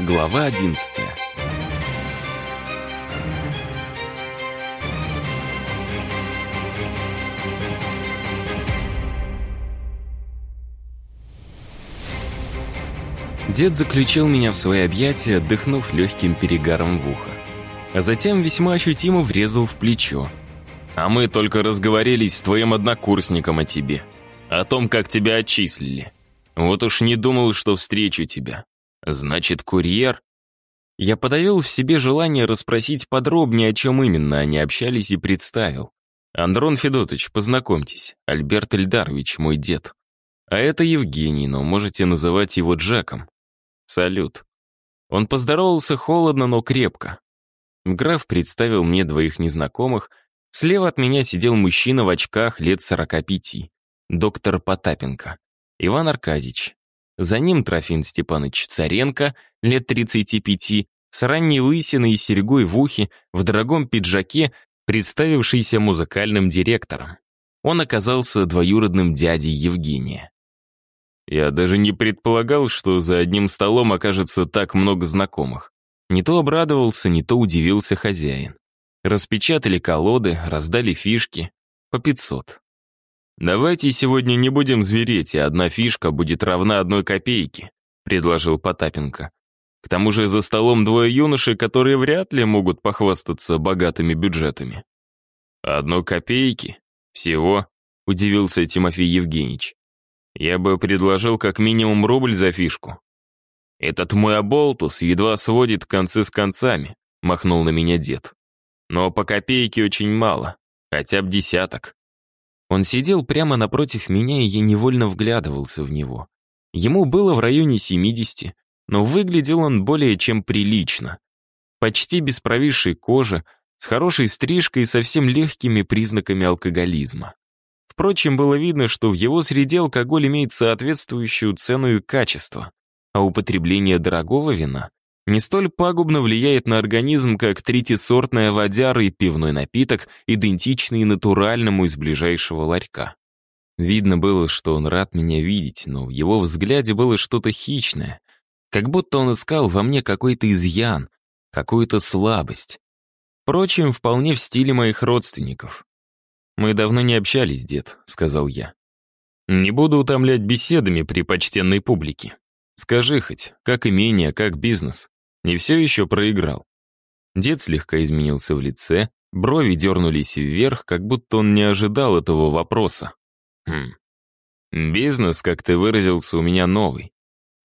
Глава одиннадцатая Дед заключил меня в свои объятия, дыхнув легким перегаром в ухо. А затем весьма ощутимо врезал в плечо. «А мы только разговорились с твоим однокурсником о тебе. О том, как тебя отчислили. Вот уж не думал, что встречу тебя. Значит, курьер?» Я подавил в себе желание расспросить подробнее, о чем именно они общались, и представил. «Андрон Федотович, познакомьтесь, Альберт Эльдарович, мой дед. А это Евгений, но можете называть его Джеком. Салют». Он поздоровался холодно, но крепко. Граф представил мне двоих незнакомых. Слева от меня сидел мужчина в очках лет 45, доктор Потапенко, Иван Аркадьевич. За ним Трофим Степанович Царенко, лет 35, с ранней лысиной и серьгой в ухе, в дорогом пиджаке, представившийся музыкальным директором. Он оказался двоюродным дядей Евгения. Я даже не предполагал, что за одним столом окажется так много знакомых. Не то обрадовался, не то удивился хозяин. Распечатали колоды, раздали фишки. По 500. «Давайте сегодня не будем звереть, и одна фишка будет равна одной копейке», — предложил Потапенко. «К тому же за столом двое юношей, которые вряд ли могут похвастаться богатыми бюджетами». «Одной копейки? Всего?» — удивился Тимофей Евгеньевич. «Я бы предложил как минимум рубль за фишку». «Этот мой оболтус едва сводит концы с концами», — махнул на меня дед. «Но по копейке очень мало, хотя бы десяток». Он сидел прямо напротив меня, и я невольно вглядывался в него. Ему было в районе 70, но выглядел он более чем прилично. Почти без провисшей кожи, с хорошей стрижкой и совсем легкими признаками алкоголизма. Впрочем, было видно, что в его среде алкоголь имеет соответствующую цену и качество, а употребление дорогого вина не столь пагубно влияет на организм, как третьесортная водяра и пивной напиток, идентичный натуральному из ближайшего ларька. Видно было, что он рад меня видеть, но в его взгляде было что-то хищное, как будто он искал во мне какой-то изъян, какую-то слабость. Впрочем, вполне в стиле моих родственников. «Мы давно не общались, дед», — сказал я. «Не буду утомлять беседами при почтенной публике. Скажи хоть, как имение, как бизнес?» Не все еще проиграл. Дед слегка изменился в лице, брови дернулись вверх, как будто он не ожидал этого вопроса. Хм. Бизнес, как ты выразился, у меня новый.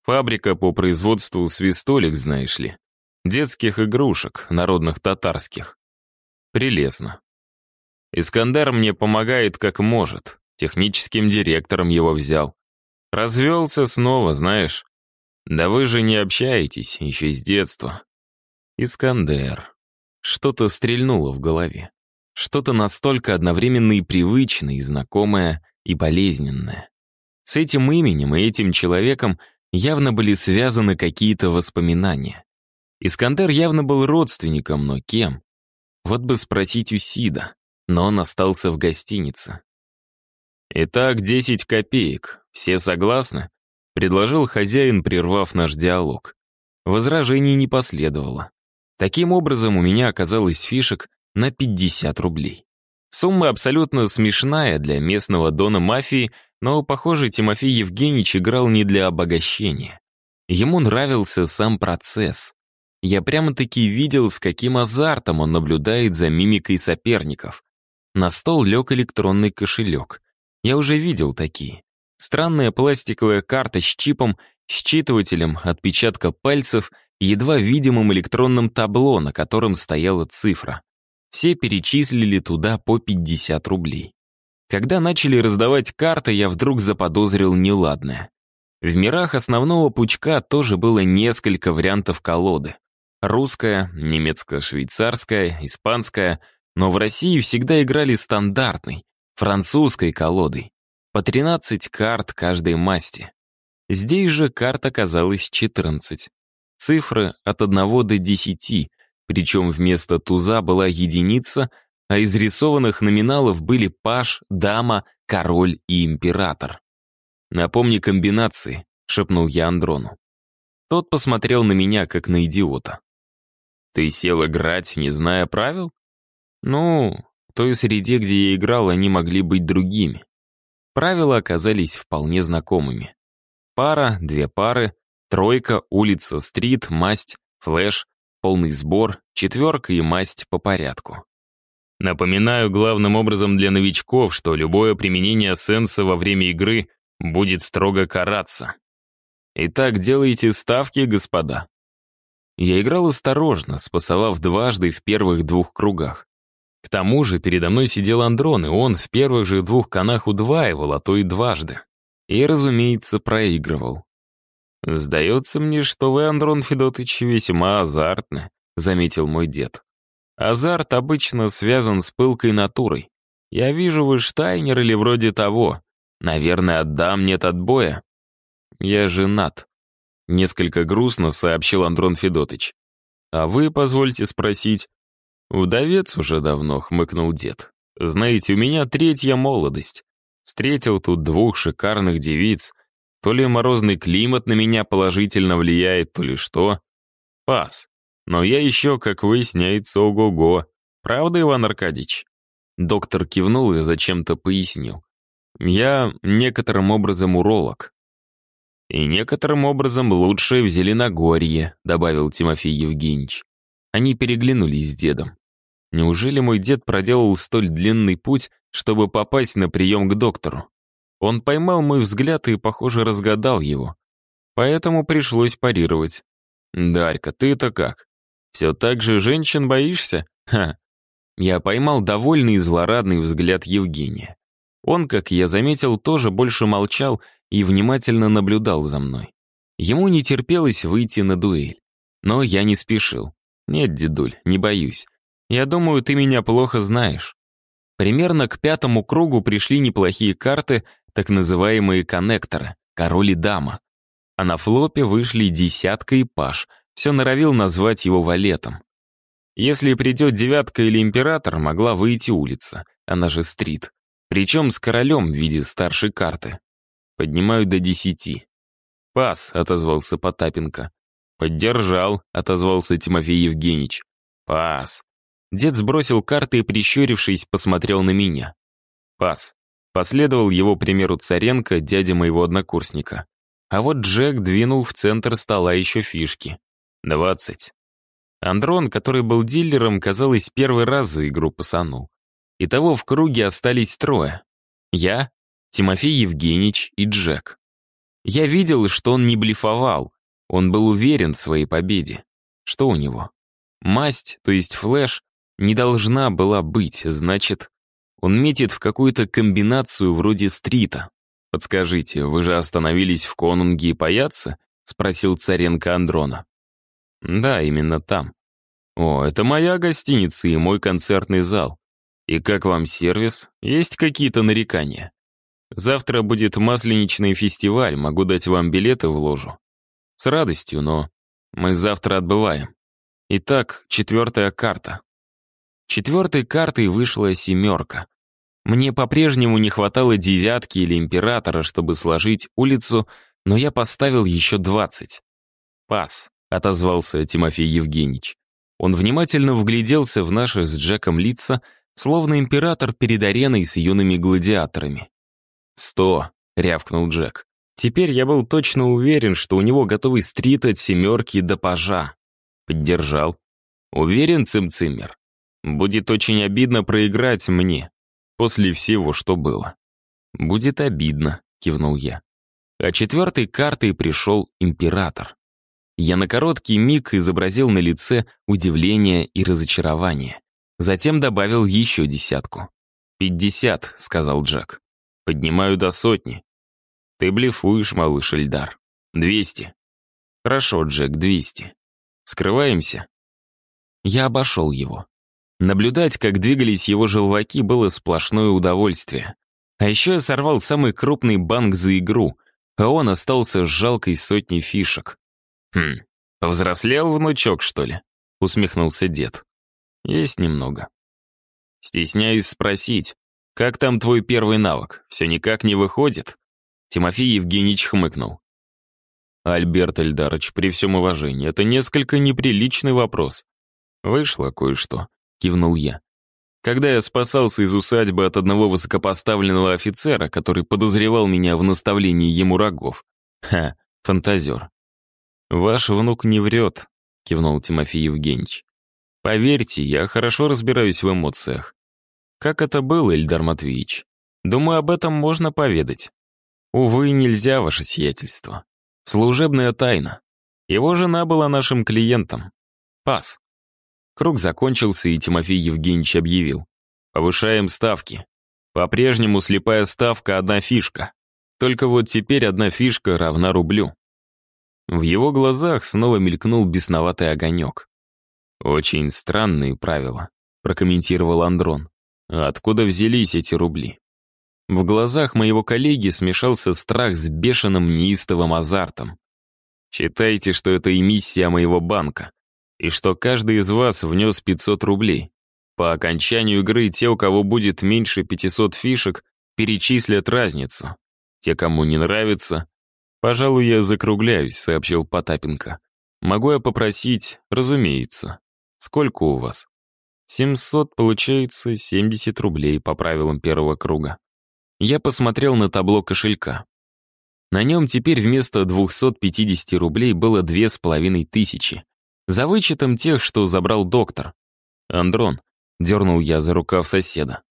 Фабрика по производству свистолек, знаешь ли. Детских игрушек, народных татарских. Прелестно. Искандер мне помогает как может. Техническим директором его взял. Развелся снова, знаешь. «Да вы же не общаетесь, еще с детства». «Искандер». Что-то стрельнуло в голове. Что-то настолько одновременно и привычное, и знакомое, и болезненное. С этим именем и этим человеком явно были связаны какие-то воспоминания. Искандер явно был родственником, но кем? Вот бы спросить у Сида, но он остался в гостинице. «Итак, десять копеек. Все согласны?» Предложил хозяин, прервав наш диалог. Возражений не последовало. Таким образом, у меня оказалось фишек на 50 рублей. Сумма абсолютно смешная для местного дона мафии, но, похоже, Тимофей Евгеньевич играл не для обогащения. Ему нравился сам процесс. Я прямо-таки видел, с каким азартом он наблюдает за мимикой соперников. На стол лег электронный кошелек. Я уже видел такие. Странная пластиковая карта с чипом, считывателем отпечатка пальцев и едва видимым электронным табло, на котором стояла цифра. Все перечислили туда по 50 рублей. Когда начали раздавать карты, я вдруг заподозрил неладное. В мирах основного пучка тоже было несколько вариантов колоды. Русская, немецко-швейцарская, испанская, но в России всегда играли стандартной, французской колодой по 13 карт каждой масти. Здесь же карт оказалось 14. Цифры от 1 до 10, причем вместо туза была единица, а из рисованных номиналов были паш, дама, король и император. «Напомни комбинации», шепнул я Андрону. Тот посмотрел на меня, как на идиота. «Ты сел играть, не зная правил?» «Ну, в той среде, где я играл, они могли быть другими. Правила оказались вполне знакомыми. Пара, две пары, тройка, улица, стрит, масть, флэш, полный сбор, четверка и масть по порядку. Напоминаю главным образом для новичков, что любое применение сенса во время игры будет строго караться. Итак, делайте ставки, господа. Я играл осторожно, спасовав дважды в первых двух кругах. К тому же передо мной сидел Андрон, и он в первых же двух канах удваивал, а то и дважды. И, разумеется, проигрывал. «Сдается мне, что вы, Андрон Федотович, весьма азартны», — заметил мой дед. «Азарт обычно связан с пылкой натурой. Я вижу, вы штайнер или вроде того. Наверное, отдам нет отбоя». «Я женат», — несколько грустно сообщил Андрон Федотович. «А вы, позвольте спросить...» «Удовец уже давно», — хмыкнул дед. «Знаете, у меня третья молодость. Встретил тут двух шикарных девиц, то ли морозный климат на меня положительно влияет, то ли что. Пас. Но я еще, как выясняется, ого-го. Правда, Иван Аркадьевич? Доктор кивнул и зачем-то пояснил. Я некоторым образом уролог. И некоторым образом лучшее в Зеленогорье, добавил Тимофей Евгеньевич. Они переглянулись с дедом. Неужели мой дед проделал столь длинный путь, чтобы попасть на прием к доктору? Он поймал мой взгляд и, похоже, разгадал его. Поэтому пришлось парировать. «Дарька, ты-то как? Все так же женщин боишься? Ха!» Я поймал довольный и злорадный взгляд Евгения. Он, как я заметил, тоже больше молчал и внимательно наблюдал за мной. Ему не терпелось выйти на дуэль. Но я не спешил. «Нет, дедуль, не боюсь. Я думаю, ты меня плохо знаешь». Примерно к пятому кругу пришли неплохие карты, так называемые коннекторы, король и дама. А на флопе вышли десятка и паш, все норовил назвать его валетом. Если придет девятка или император, могла выйти улица, она же стрит. Причем с королем в виде старшей карты. Поднимаю до десяти. «Пас», — отозвался Потапенко. «Поддержал», — отозвался Тимофей Евгеньевич. «Пас». Дед сбросил карты и, прищурившись, посмотрел на меня. «Пас. Последовал его примеру Царенко, дядя моего однокурсника. А вот Джек двинул в центр стола еще фишки. Двадцать. Андрон, который был дилером, казалось, первый раз за игру пасанул. Итого в круге остались трое. Я, Тимофей Евгеньевич и Джек. Я видел, что он не блефовал. Он был уверен в своей победе. Что у него? Масть, то есть флэш, не должна была быть, значит, он метит в какую-то комбинацию вроде стрита. «Подскажите, вы же остановились в Конунге и Паяце?» — спросил Царенко Андрона. «Да, именно там». «О, это моя гостиница и мой концертный зал. И как вам сервис? Есть какие-то нарекания? Завтра будет масленичный фестиваль, могу дать вам билеты в ложу. С радостью, но мы завтра отбываем. Итак, четвертая карта. Четвертой картой вышла семерка. Мне по-прежнему не хватало девятки или императора, чтобы сложить улицу, но я поставил еще двадцать. «Пас», — отозвался Тимофей Евгеньевич. Он внимательно вгляделся в наши с Джеком лица, словно император перед ареной с юными гладиаторами. «Сто», — рявкнул Джек. Теперь я был точно уверен, что у него готовый стрит от семерки до пажа. Поддержал. Уверен, Цимцимер? Будет очень обидно проиграть мне, после всего, что было. «Будет обидно», — кивнул я. А четвертой картой пришел император. Я на короткий миг изобразил на лице удивление и разочарование. Затем добавил еще десятку. «Пятьдесят», — сказал Джек. «Поднимаю до сотни». «Ты блефуешь, малыш Эльдар. Двести». «Хорошо, Джек, двести. Скрываемся?» Я обошел его. Наблюдать, как двигались его желваки, было сплошное удовольствие. А еще я сорвал самый крупный банк за игру, а он остался с жалкой сотней фишек. «Хм, повзрослел внучок, что ли?» — усмехнулся дед. «Есть немного». «Стесняюсь спросить, как там твой первый навык? Все никак не выходит?» Тимофей Евгеньевич хмыкнул. Альберт Эльдарович, при всем уважении, это несколько неприличный вопрос. Вышло кое-что, кивнул я. Когда я спасался из усадьбы от одного высокопоставленного офицера, который подозревал меня в наставлении ему рогов. Ха, фантазер. «Ваш внук не врет», — кивнул Тимофей Евгеньевич. «Поверьте, я хорошо разбираюсь в эмоциях. Как это было, Эльдар Матвеевич? Думаю, об этом можно поведать. Увы, нельзя, ваше сиятельство. Служебная тайна. Его жена была нашим клиентом. Пас. Круг закончился, и Тимофей Евгеньевич объявил. Повышаем ставки. По-прежнему слепая ставка — одна фишка. Только вот теперь одна фишка равна рублю. В его глазах снова мелькнул бесноватый огонек. «Очень странные правила», — прокомментировал Андрон. «А откуда взялись эти рубли?» В глазах моего коллеги смешался страх с бешеным неистовым азартом. Считайте, что это эмиссия моего банка, и что каждый из вас внес 500 рублей. По окончанию игры те, у кого будет меньше 500 фишек, перечислят разницу. Те, кому не нравится... «Пожалуй, я закругляюсь», — сообщил Потапенко. «Могу я попросить?» «Разумеется. Сколько у вас?» «700, получается, 70 рублей по правилам первого круга». Я посмотрел на табло кошелька. На нем теперь вместо 250 рублей было две с половиной тысячи. За вычетом тех, что забрал доктор. «Андрон», — дернул я за рукав соседа,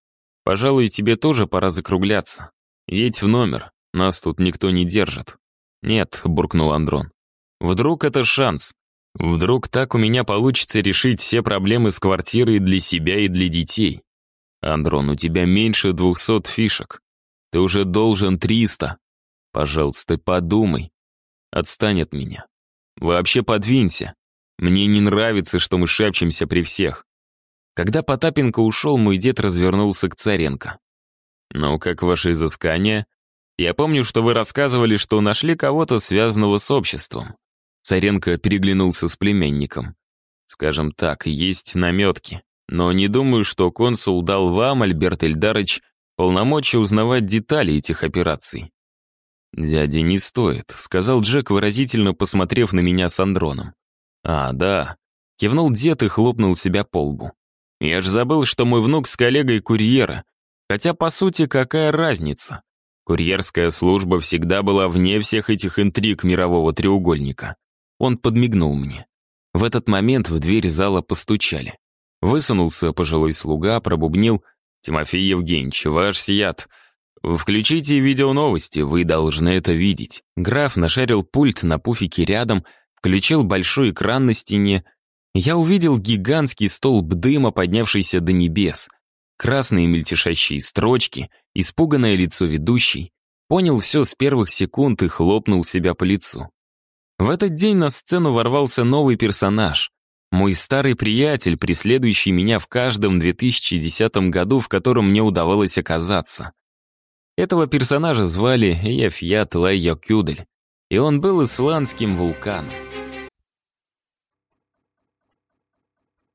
«пожалуй, тебе тоже пора закругляться. Едь в номер, нас тут никто не держит». «Нет», — буркнул Андрон. «Вдруг это шанс? Вдруг так у меня получится решить все проблемы с квартирой для себя и для детей? Андрон, у тебя меньше двухсот фишек. Ты уже должен триста. Пожалуйста, подумай. Отстань от меня. Вообще подвинься. Мне не нравится, что мы шепчемся при всех. Когда Потапенко ушел, мой дед развернулся к Царенко. «Ну, как ваши изыскания? Я помню, что вы рассказывали, что нашли кого-то, связанного с обществом». Царенко переглянулся с племянником. «Скажем так, есть наметки. Но не думаю, что консул дал вам, Альберт Эльдарыч, полномочия узнавать детали этих операций. «Дядя, не стоит», — сказал Джек, выразительно посмотрев на меня с Андроном. «А, да», — кивнул дед и хлопнул себя по лбу. «Я ж забыл, что мой внук с коллегой курьера. Хотя, по сути, какая разница? Курьерская служба всегда была вне всех этих интриг мирового треугольника». Он подмигнул мне. В этот момент в дверь зала постучали. Высунулся пожилой слуга, пробубнил — «Тимофей Евгеньевич, ваш сият. Включите видеоновости, вы должны это видеть». Граф нашарил пульт на пуфике рядом, включил большой экран на стене. Я увидел гигантский столб дыма, поднявшийся до небес. Красные мельтешащие строчки, испуганное лицо ведущей. Понял все с первых секунд и хлопнул себя по лицу. В этот день на сцену ворвался новый персонаж. Мой старый приятель, преследующий меня в каждом 2010 году, в котором мне удавалось оказаться. Этого персонажа звали Яфьят Лайя Кюдель, и он был исландским вулканом.